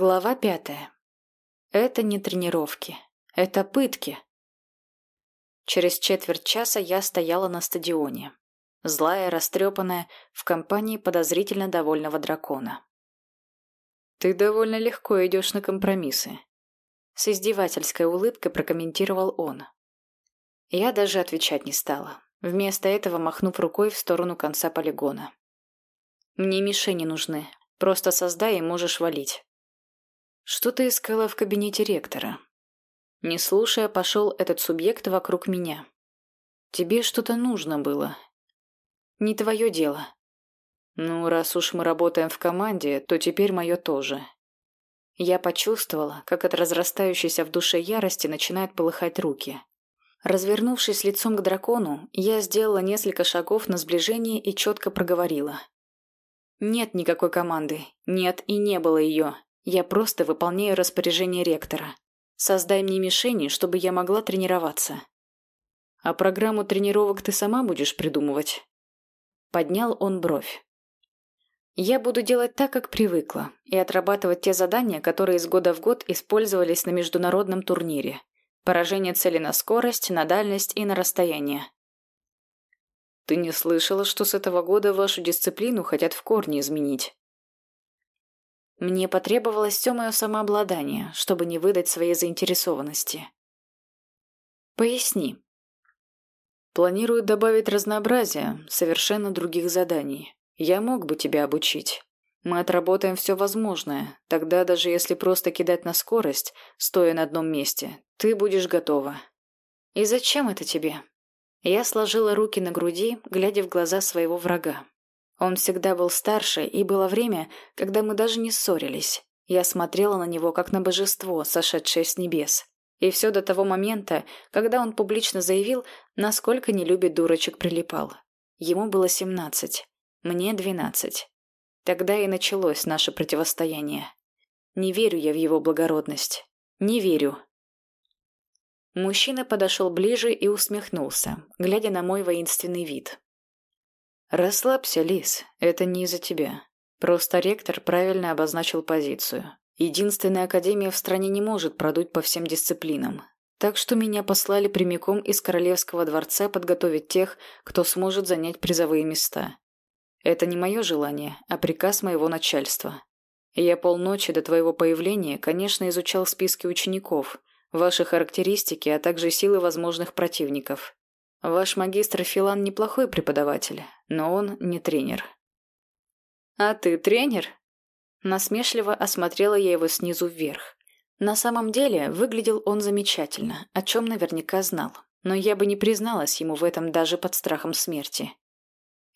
Глава пятая. Это не тренировки. Это пытки. Через четверть часа я стояла на стадионе. Злая, растрепанная, в компании подозрительно довольного дракона. «Ты довольно легко идешь на компромиссы», — с издевательской улыбкой прокомментировал он. Я даже отвечать не стала, вместо этого махнув рукой в сторону конца полигона. «Мне мишени нужны, просто создай и можешь валить». Что ты искала в кабинете ректора? Не слушая, пошел этот субъект вокруг меня. Тебе что-то нужно было. Не твое дело. Ну, раз уж мы работаем в команде, то теперь мое тоже. Я почувствовала, как от разрастающейся в душе ярости начинают полыхать руки. Развернувшись лицом к дракону, я сделала несколько шагов на сближение и четко проговорила. Нет никакой команды. Нет и не было ее. Я просто выполняю распоряжение ректора. Создай мне мишени, чтобы я могла тренироваться. А программу тренировок ты сама будешь придумывать? Поднял он бровь. Я буду делать так, как привыкла, и отрабатывать те задания, которые из года в год использовались на международном турнире. Поражение цели на скорость, на дальность и на расстояние. Ты не слышала, что с этого года вашу дисциплину хотят в корне изменить? Мне потребовалось все мое самообладание, чтобы не выдать своей заинтересованности. Поясни. Планирую добавить разнообразие, совершенно других заданий. Я мог бы тебя обучить. Мы отработаем все возможное. Тогда, даже если просто кидать на скорость, стоя на одном месте, ты будешь готова. И зачем это тебе? Я сложила руки на груди, глядя в глаза своего врага. Он всегда был старше, и было время, когда мы даже не ссорились. Я смотрела на него, как на божество, сошедшее с небес. И все до того момента, когда он публично заявил, насколько не любит дурочек прилипал. Ему было семнадцать, мне двенадцать. Тогда и началось наше противостояние. Не верю я в его благородность. Не верю. Мужчина подошел ближе и усмехнулся, глядя на мой воинственный вид. «Расслабься, Лис, это не из-за тебя. Просто ректор правильно обозначил позицию. Единственная академия в стране не может продуть по всем дисциплинам. Так что меня послали прямиком из Королевского дворца подготовить тех, кто сможет занять призовые места. Это не мое желание, а приказ моего начальства. Я полночи до твоего появления, конечно, изучал списки учеников, ваши характеристики, а также силы возможных противников. Ваш магистр Филан неплохой преподаватель, но он не тренер. А ты тренер? Насмешливо осмотрела я его снизу вверх. На самом деле, выглядел он замечательно, о чем наверняка знал. Но я бы не призналась ему в этом даже под страхом смерти.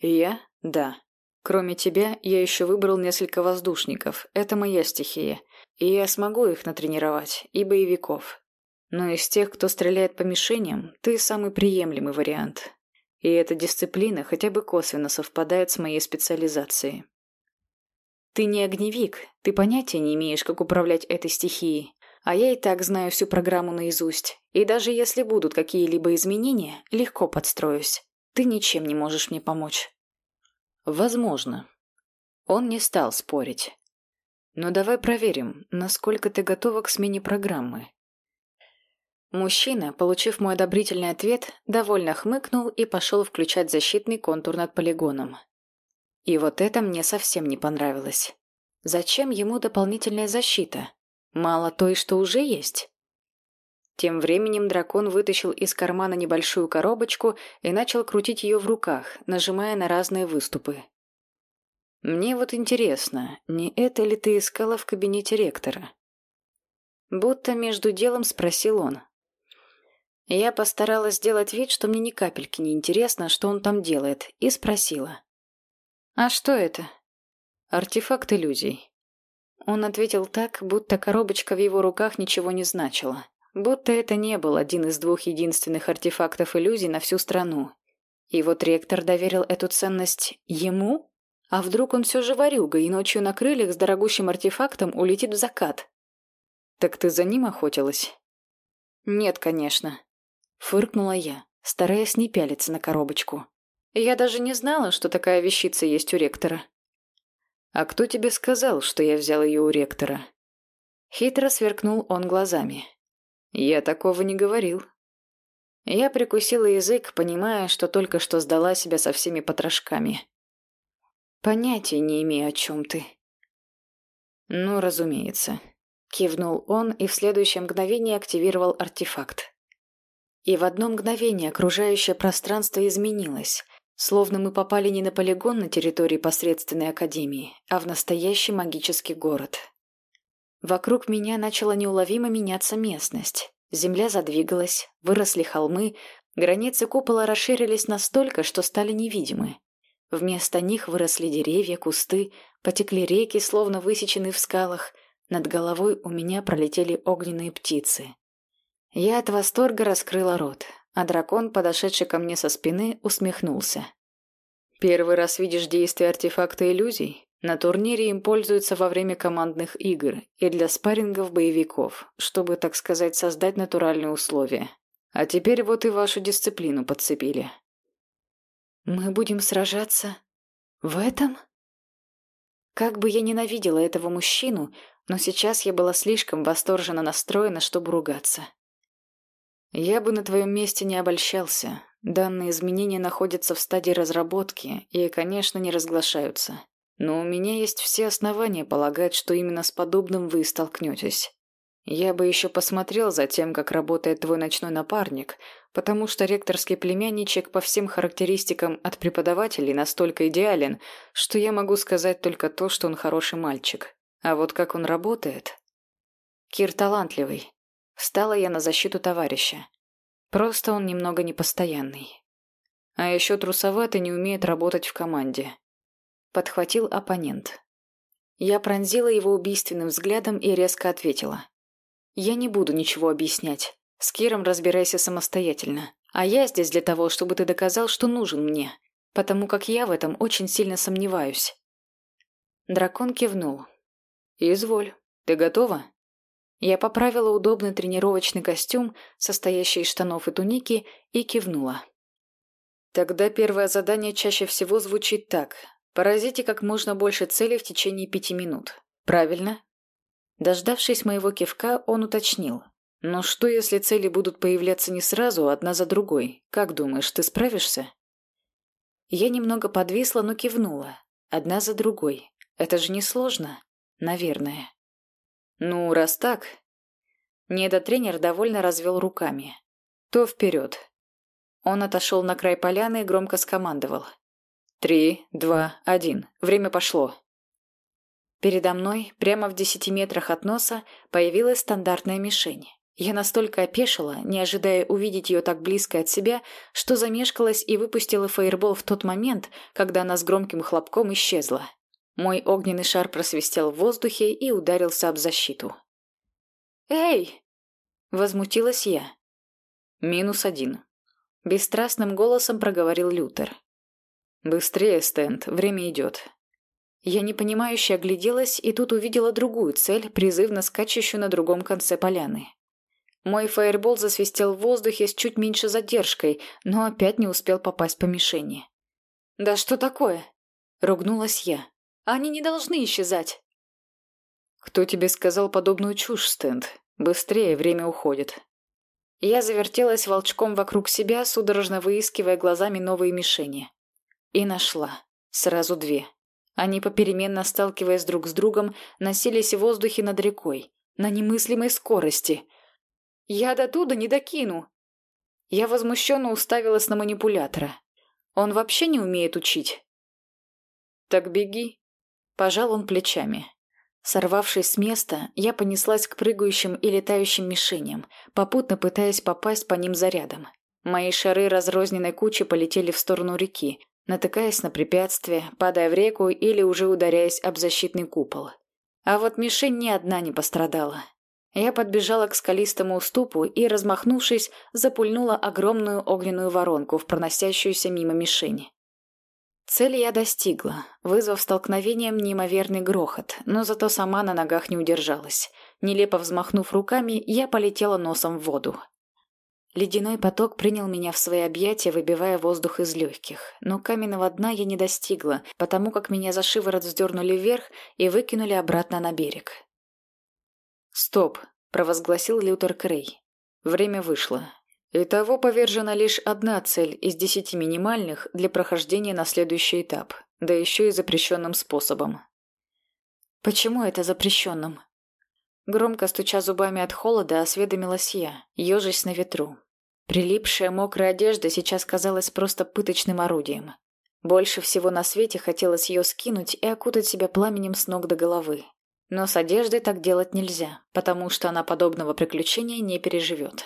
Я? Да. Кроме тебя, я еще выбрал несколько воздушников. Это моя стихия. И я смогу их натренировать, и боевиков. Но из тех, кто стреляет по мишеням, ты самый приемлемый вариант. И эта дисциплина хотя бы косвенно совпадает с моей специализацией. Ты не огневик, ты понятия не имеешь, как управлять этой стихией. А я и так знаю всю программу наизусть. И даже если будут какие-либо изменения, легко подстроюсь. Ты ничем не можешь мне помочь. Возможно. Он не стал спорить. Но давай проверим, насколько ты готова к смене программы. Мужчина, получив мой одобрительный ответ, довольно хмыкнул и пошел включать защитный контур над полигоном. И вот это мне совсем не понравилось. Зачем ему дополнительная защита? Мало той, что уже есть? Тем временем дракон вытащил из кармана небольшую коробочку и начал крутить ее в руках, нажимая на разные выступы. «Мне вот интересно, не это ли ты искала в кабинете ректора?» Будто между делом спросил он. Я постаралась сделать вид, что мне ни капельки не интересно, что он там делает, и спросила. «А что это?» «Артефакт иллюзий». Он ответил так, будто коробочка в его руках ничего не значила. Будто это не был один из двух единственных артефактов иллюзий на всю страну. И вот ректор доверил эту ценность ему? А вдруг он все же ворюга и ночью на крыльях с дорогущим артефактом улетит в закат? «Так ты за ним охотилась?» «Нет, конечно. Фыркнула я, стараясь не пялиться на коробочку. Я даже не знала, что такая вещица есть у ректора. «А кто тебе сказал, что я взял ее у ректора?» Хитро сверкнул он глазами. «Я такого не говорил». Я прикусила язык, понимая, что только что сдала себя со всеми потрошками. «Понятия не имею, о чем ты». «Ну, разумеется», — кивнул он и в следующее мгновение активировал артефакт. И в одно мгновение окружающее пространство изменилось, словно мы попали не на полигон на территории посредственной академии, а в настоящий магический город. Вокруг меня начала неуловимо меняться местность. Земля задвигалась, выросли холмы, границы купола расширились настолько, что стали невидимы. Вместо них выросли деревья, кусты, потекли реки, словно высеченные в скалах. Над головой у меня пролетели огненные птицы. Я от восторга раскрыла рот, а дракон, подошедший ко мне со спины, усмехнулся. «Первый раз видишь действие артефакта иллюзий? На турнире им пользуются во время командных игр и для спаррингов боевиков, чтобы, так сказать, создать натуральные условия. А теперь вот и вашу дисциплину подцепили. Мы будем сражаться в этом? Как бы я ненавидела этого мужчину, но сейчас я была слишком восторженно настроена, чтобы ругаться. Я бы на твоем месте не обольщался. Данные изменения находятся в стадии разработки и, конечно, не разглашаются. Но у меня есть все основания полагать, что именно с подобным вы столкнетесь. Я бы еще посмотрел за тем, как работает твой ночной напарник, потому что ректорский племянничек по всем характеристикам от преподавателей настолько идеален, что я могу сказать только то, что он хороший мальчик. А вот как он работает... Кир талантливый. Встала я на защиту товарища. Просто он немного непостоянный. А еще трусоват и не умеет работать в команде подхватил оппонент. Я пронзила его убийственным взглядом и резко ответила. «Я не буду ничего объяснять. С Киром разбирайся самостоятельно. А я здесь для того, чтобы ты доказал, что нужен мне, потому как я в этом очень сильно сомневаюсь». Дракон кивнул. «Изволь. Ты готова?» Я поправила удобный тренировочный костюм, состоящий из штанов и туники, и кивнула. Тогда первое задание чаще всего звучит так. Поразите как можно больше целей в течение пяти минут. Правильно? Дождавшись моего кивка, он уточнил. Но что, если цели будут появляться не сразу, одна за другой? Как думаешь, ты справишься? Я немного подвисла, но кивнула. Одна за другой. Это же не сложно. Наверное. Ну, раз так... Недотренер довольно развел руками. То вперед. Он отошел на край поляны и громко скомандовал. Три, два, один. Время пошло. Передо мной, прямо в десяти метрах от носа, появилась стандартная мишень. Я настолько опешила, не ожидая увидеть ее так близко от себя, что замешкалась и выпустила фаербол в тот момент, когда она с громким хлопком исчезла. Мой огненный шар просвистел в воздухе и ударился об защиту. «Эй!» – возмутилась я. «Минус один», – бесстрастным голосом проговорил Лютер. «Быстрее, Стэнд, время идет». Я непонимающе огляделась и тут увидела другую цель, призывно скачущую на другом конце поляны. Мой фаербол засвистел в воздухе с чуть меньше задержкой, но опять не успел попасть по мишени. «Да что такое?» — ругнулась я. «Они не должны исчезать». «Кто тебе сказал подобную чушь, Стэнд? Быстрее, время уходит». Я завертелась волчком вокруг себя, судорожно выискивая глазами новые мишени. И нашла. Сразу две. Они, попеременно сталкиваясь друг с другом, носились в воздухе над рекой, на немыслимой скорости. «Я до туда не докину!» Я возмущенно уставилась на манипулятора. Он вообще не умеет учить. «Так беги!» Пожал он плечами. Сорвавшись с места, я понеслась к прыгающим и летающим мишеням, попутно пытаясь попасть по ним зарядом. Мои шары разрозненной кучи полетели в сторону реки, натыкаясь на препятствия, падая в реку или уже ударяясь об защитный купол. А вот мишень ни одна не пострадала. Я подбежала к скалистому уступу и, размахнувшись, запульнула огромную огненную воронку в проносящуюся мимо мишени. Цели я достигла, вызвав столкновением неимоверный грохот, но зато сама на ногах не удержалась. Нелепо взмахнув руками, я полетела носом в воду. Ледяной поток принял меня в свои объятия, выбивая воздух из легких. Но каменного дна я не достигла, потому как меня за шиворот вздернули вверх и выкинули обратно на берег. «Стоп!» – провозгласил Лютер Крей. Время вышло. Итого повержена лишь одна цель из десяти минимальных для прохождения на следующий этап, да еще и запрещенным способом. «Почему это запрещенным?» Громко стуча зубами от холода, осведомилась я, ежась на ветру. Прилипшая мокрая одежда сейчас казалась просто пыточным орудием. Больше всего на свете хотелось ее скинуть и окутать себя пламенем с ног до головы. Но с одеждой так делать нельзя, потому что она подобного приключения не переживет.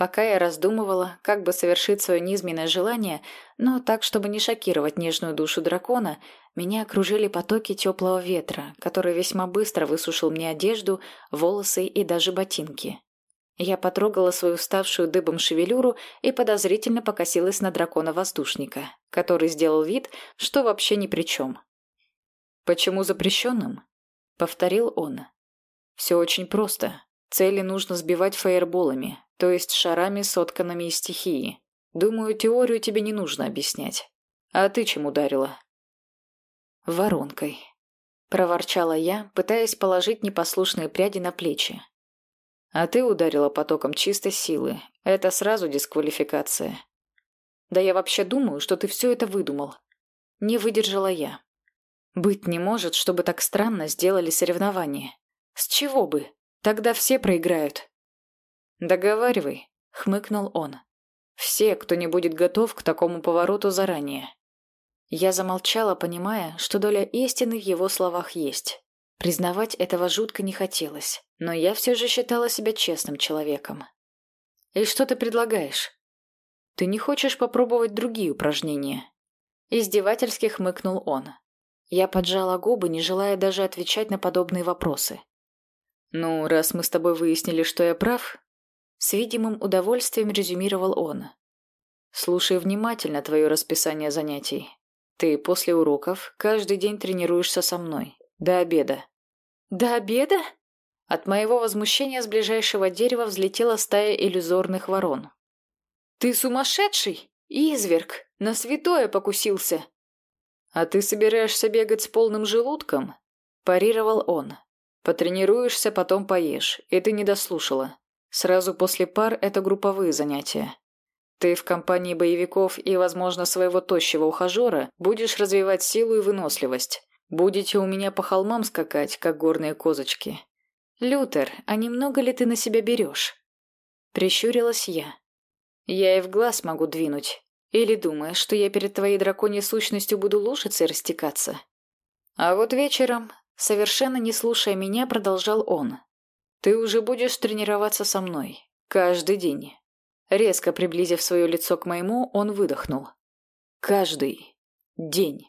Пока я раздумывала, как бы совершить свое низменное желание, но так, чтобы не шокировать нежную душу дракона, меня окружили потоки теплого ветра, который весьма быстро высушил мне одежду, волосы и даже ботинки. Я потрогала свою ставшую дыбом шевелюру и подозрительно покосилась на дракона-воздушника, который сделал вид, что вообще ни при чем. «Почему запрещенным?» — повторил он. «Все очень просто. Цели нужно сбивать фаерболами, то есть шарами, сотканными из стихии. Думаю, теорию тебе не нужно объяснять. А ты чем ударила?» «Воронкой», — проворчала я, пытаясь положить непослушные пряди на плечи. А ты ударила потоком чистой силы. Это сразу дисквалификация. Да я вообще думаю, что ты все это выдумал. Не выдержала я. Быть не может, чтобы так странно сделали соревнование. С чего бы? Тогда все проиграют. Договаривай, хмыкнул он. Все, кто не будет готов к такому повороту заранее. Я замолчала, понимая, что доля истины в его словах есть. Признавать этого жутко не хотелось, но я все же считала себя честным человеком. «И что ты предлагаешь?» «Ты не хочешь попробовать другие упражнения?» Издевательски хмыкнул он. Я поджала губы, не желая даже отвечать на подобные вопросы. «Ну, раз мы с тобой выяснили, что я прав...» С видимым удовольствием резюмировал он. «Слушай внимательно твое расписание занятий. Ты после уроков каждый день тренируешься со мной. До обеда. «До обеда?» От моего возмущения с ближайшего дерева взлетела стая иллюзорных ворон. «Ты сумасшедший? Изверг! На святое покусился!» «А ты собираешься бегать с полным желудком?» Парировал он. «Потренируешься, потом поешь, и ты не дослушала. Сразу после пар это групповые занятия. Ты в компании боевиков и, возможно, своего тощего ухажера будешь развивать силу и выносливость. Будете у меня по холмам скакать, как горные козочки. Лютер, а немного ли ты на себя берешь? Прищурилась я. Я и в глаз могу двинуть. Или думаешь, что я перед твоей драконьей сущностью буду лужиться и растекаться? А вот вечером, совершенно не слушая меня, продолжал он. Ты уже будешь тренироваться со мной. Каждый день. Резко приблизив свое лицо к моему, он выдохнул. Каждый день.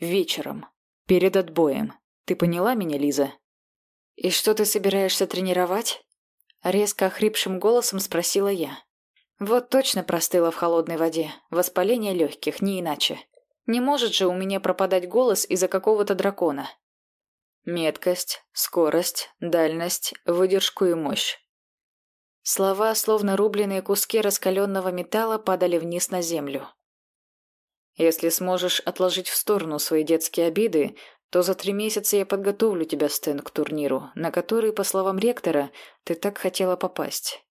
Вечером. Перед отбоем. Ты поняла меня, Лиза? И что ты собираешься тренировать? Резко охрипшим голосом спросила я. Вот точно простыла в холодной воде. Воспаление легких, не иначе. Не может же у меня пропадать голос из-за какого-то дракона. Меткость, скорость, дальность, выдержку и мощь. Слова, словно рубленые куски раскаленного металла, падали вниз на землю. Если сможешь отложить в сторону свои детские обиды, то за три месяца я подготовлю тебя, Стэн, к турниру, на который, по словам ректора, ты так хотела попасть.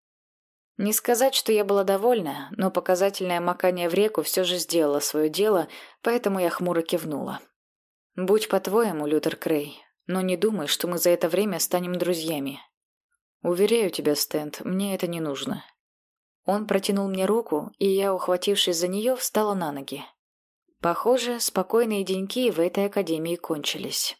Не сказать, что я была довольна, но показательное макание в реку все же сделало свое дело, поэтому я хмуро кивнула. «Будь по-твоему, Лютер Крей, но не думай, что мы за это время станем друзьями. Уверяю тебя, Стэнд, мне это не нужно». Он протянул мне руку, и я, ухватившись за нее, встала на ноги. Похоже, спокойные деньки в этой академии кончились.